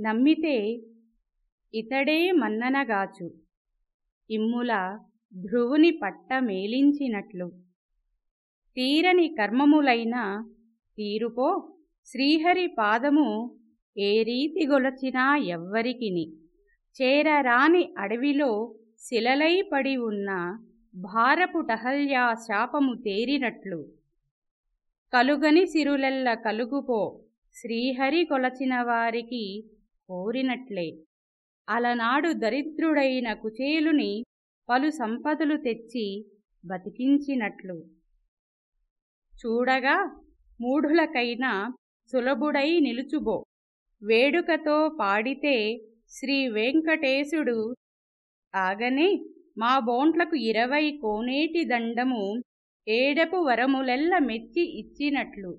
నమ్మితే ఇతడే మన్ననగాచు. ఇమ్ముల ధ్రువుని పట్ట మేలించినట్లు. తీరని కర్మములైన తీరుపో శ్రీహరి పాదము ఏ రీతి గొలచినా ఎవ్వరికిని. చేరరాని అడవిలో శిలలై పడి ఉన్న భారపు టహల్యా శాపము తేరినట్లు. కలుగని సిరులెల్ల కలుగుపో శ్రీహరి కొలచిన వారికి కోరినట్లే. అలనాడు దరిద్రుడైన కుచేలుని పలు సంపదలు తెచ్చి బతికించినట్లు. చూడగా మూఢులకైనా సులభుడై నిలుచుబో. వేడుకతో పాడితే శ్రీ వెంకటేశుడు ఆగనే మా బోంట్లకు ఇరవై కోనేటి దండము ఏడపు వరములెల్ల మెచ్చి ఇచ్చినట్లు.